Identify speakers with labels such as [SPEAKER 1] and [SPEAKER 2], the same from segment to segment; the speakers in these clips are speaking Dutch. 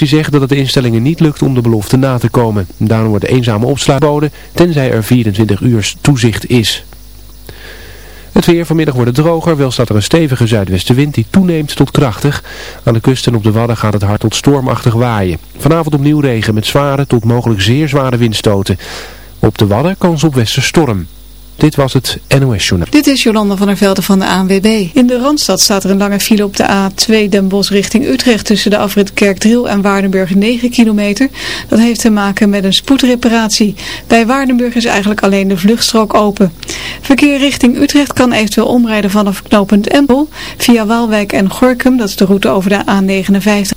[SPEAKER 1] Die zegt dat het de instellingen niet lukt om de belofte na te komen. Daarom wordt eenzame opslag geboden, tenzij er 24 uur toezicht is. Het weer vanmiddag wordt het droger, wel staat er een stevige zuidwestenwind die toeneemt tot krachtig. Aan de kust en op de wadden gaat het hard tot stormachtig waaien. Vanavond opnieuw regen met zware tot mogelijk zeer zware windstoten. Op de wadden kans op westerstorm. Dit was het NOS Journaal.
[SPEAKER 2] Dit is Jolanda van der Velde van de ANWB. In de Randstad staat er een lange file op de A2 Den Bosch richting Utrecht tussen de afrit Kerkdriel en Waardenburg 9 kilometer. Dat heeft te maken met een spoedreparatie. Bij Waardenburg is eigenlijk alleen de vluchtstrook open. Verkeer richting Utrecht kan eventueel omrijden vanaf knooppunt Empel via Waalwijk en Gorkum. Dat is de route over de A59.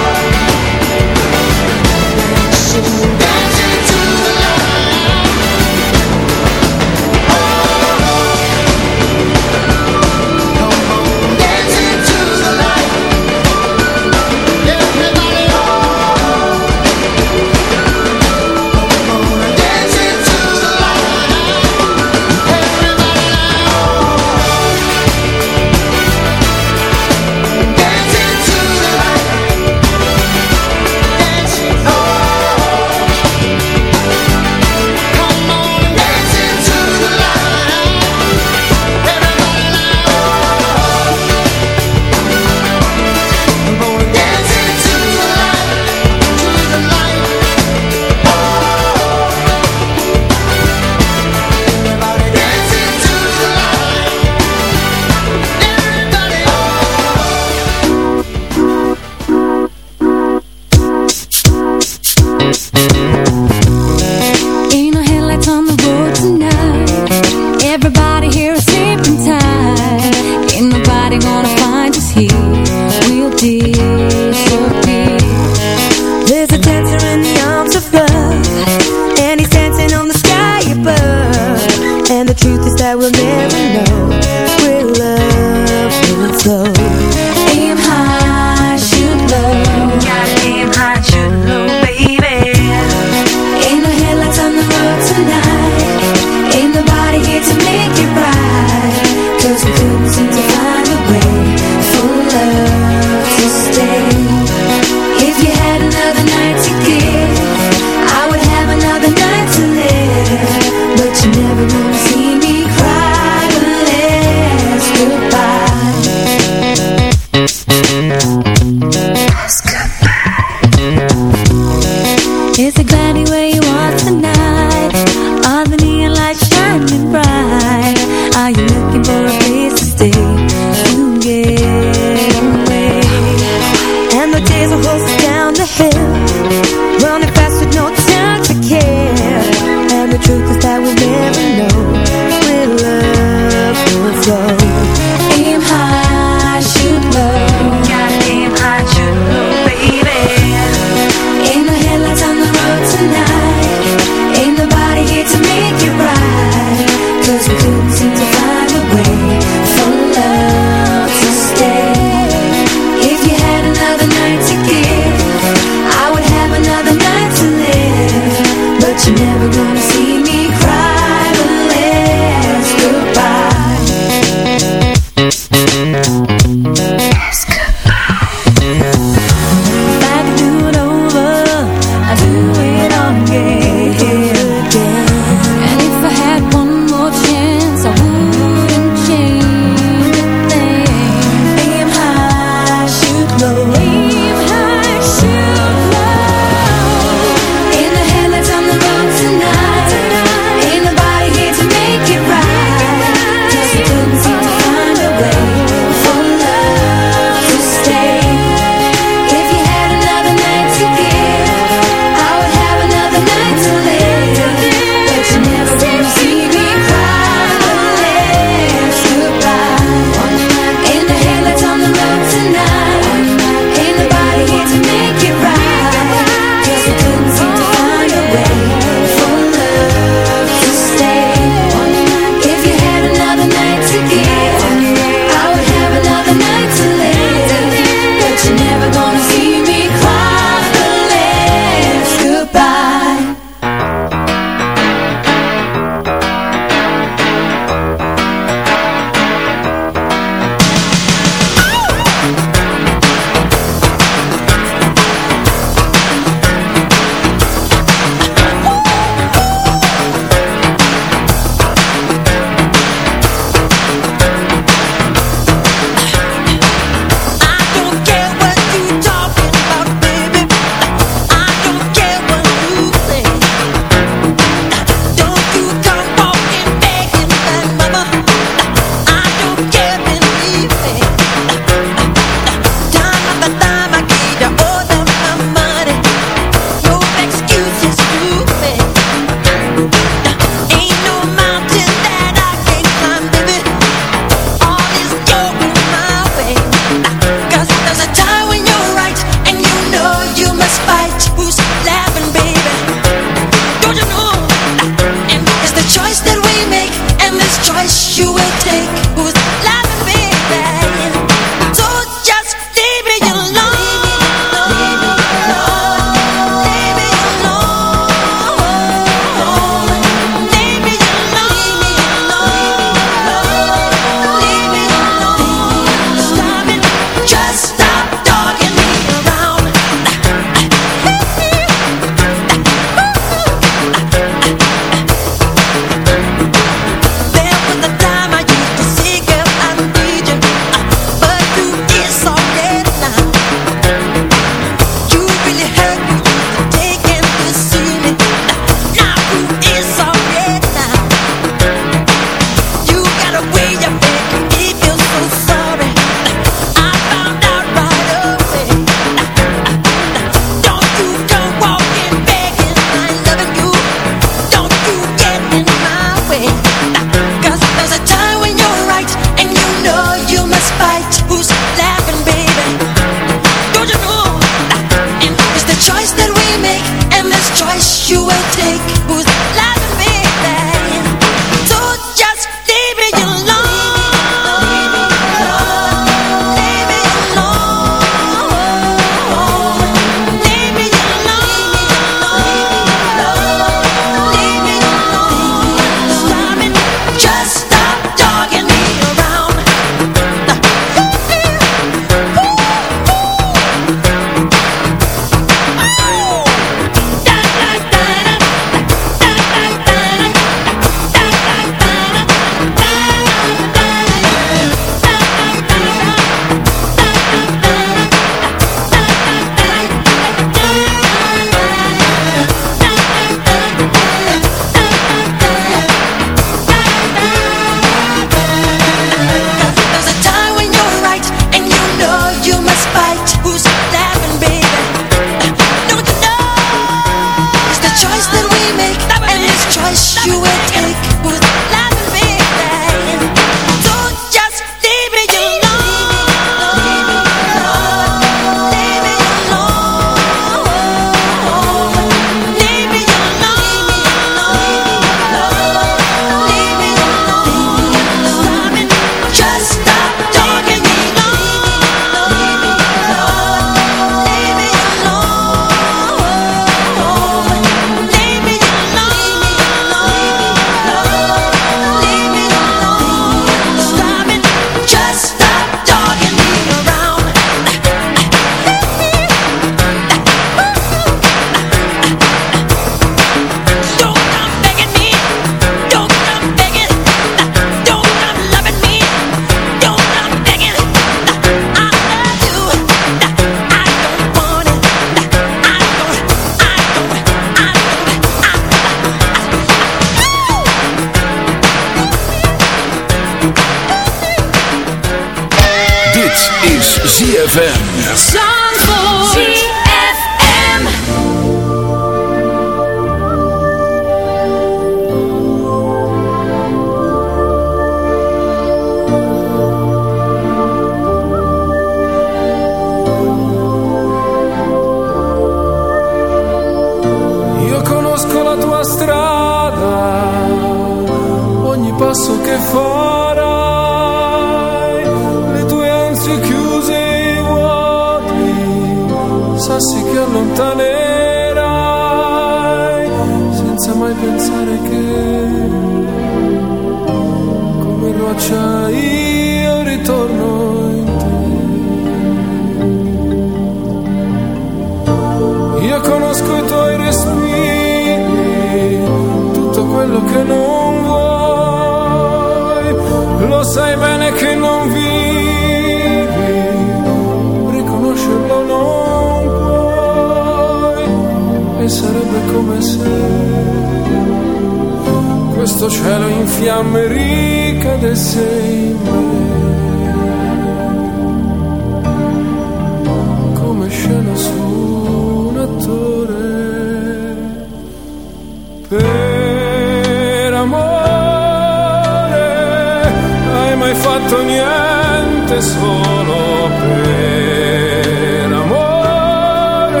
[SPEAKER 3] solo per amore.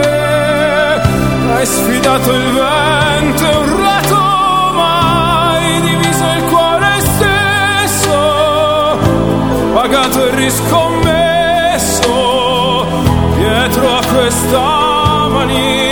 [SPEAKER 3] Hai sfidato il vento e un hai diviso il cuore stesso, pagato e riscommesso dietro a questa maniera.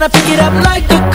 [SPEAKER 4] tryna pick it up like a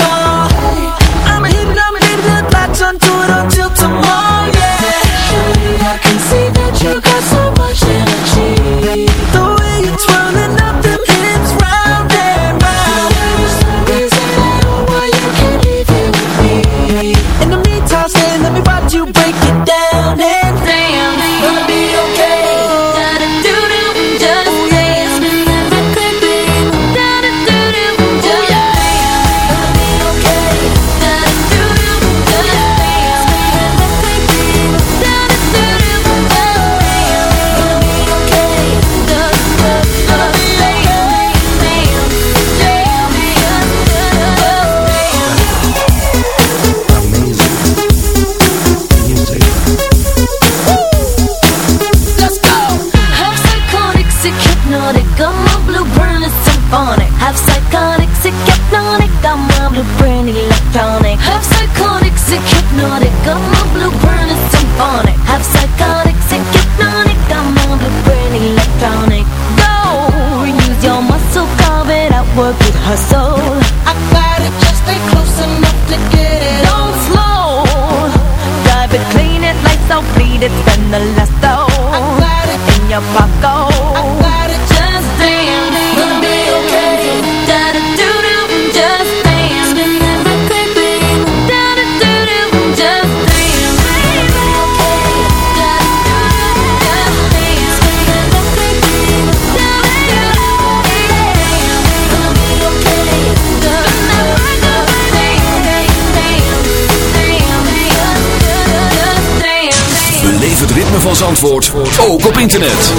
[SPEAKER 5] van Zandvoort ook op internet.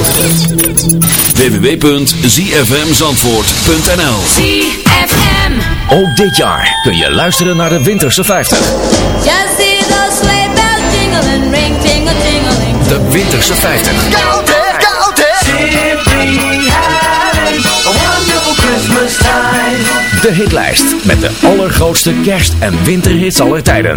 [SPEAKER 5] www.zfmzandvoort.nl
[SPEAKER 6] ZFM.
[SPEAKER 7] Ook dit jaar kun je luisteren naar de Winterse 50.
[SPEAKER 6] Just see those sleigh bells jingling, ring tingle tingling.
[SPEAKER 7] De Winterse 50.
[SPEAKER 4] Koud hè, koud hè. Simply having a wonderful Christmas time.
[SPEAKER 7] De hitlijst met de allergrootste kerst- en winterhits aller tijden.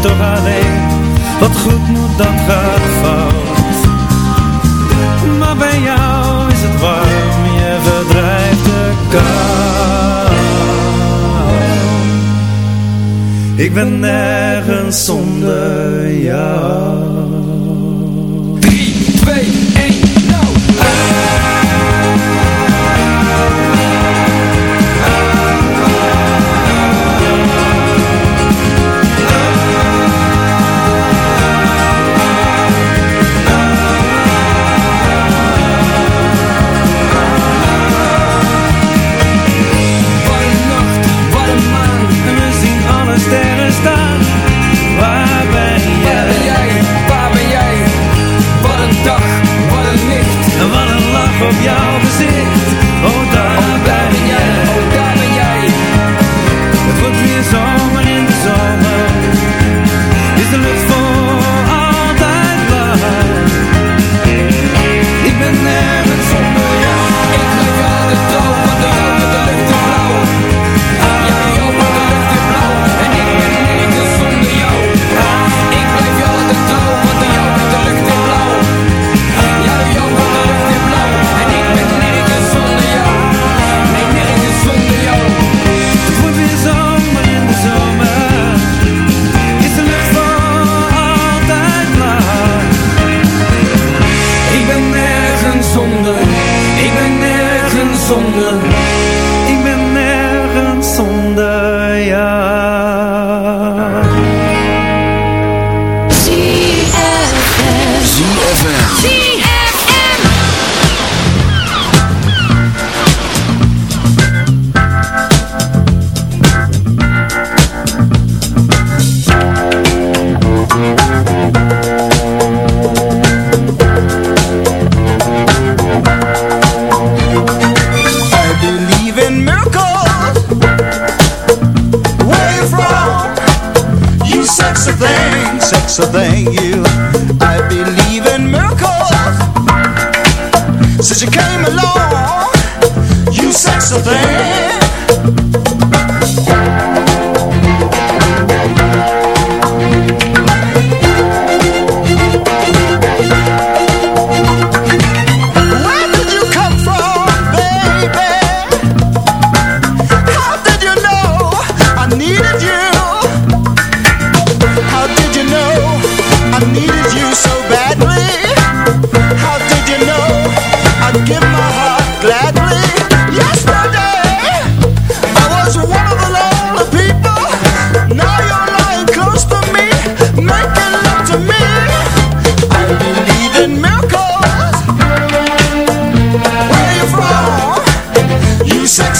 [SPEAKER 8] toch alleen. Wat goed moet, dan gaat fout. Maar bij jou is het warm, je verdrijft de kou. Ik ben nergens zonder jou.
[SPEAKER 9] gezicht. Wat een
[SPEAKER 8] lach op jouw gezicht. Oh, daar.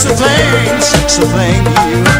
[SPEAKER 10] so thanks, so thank you.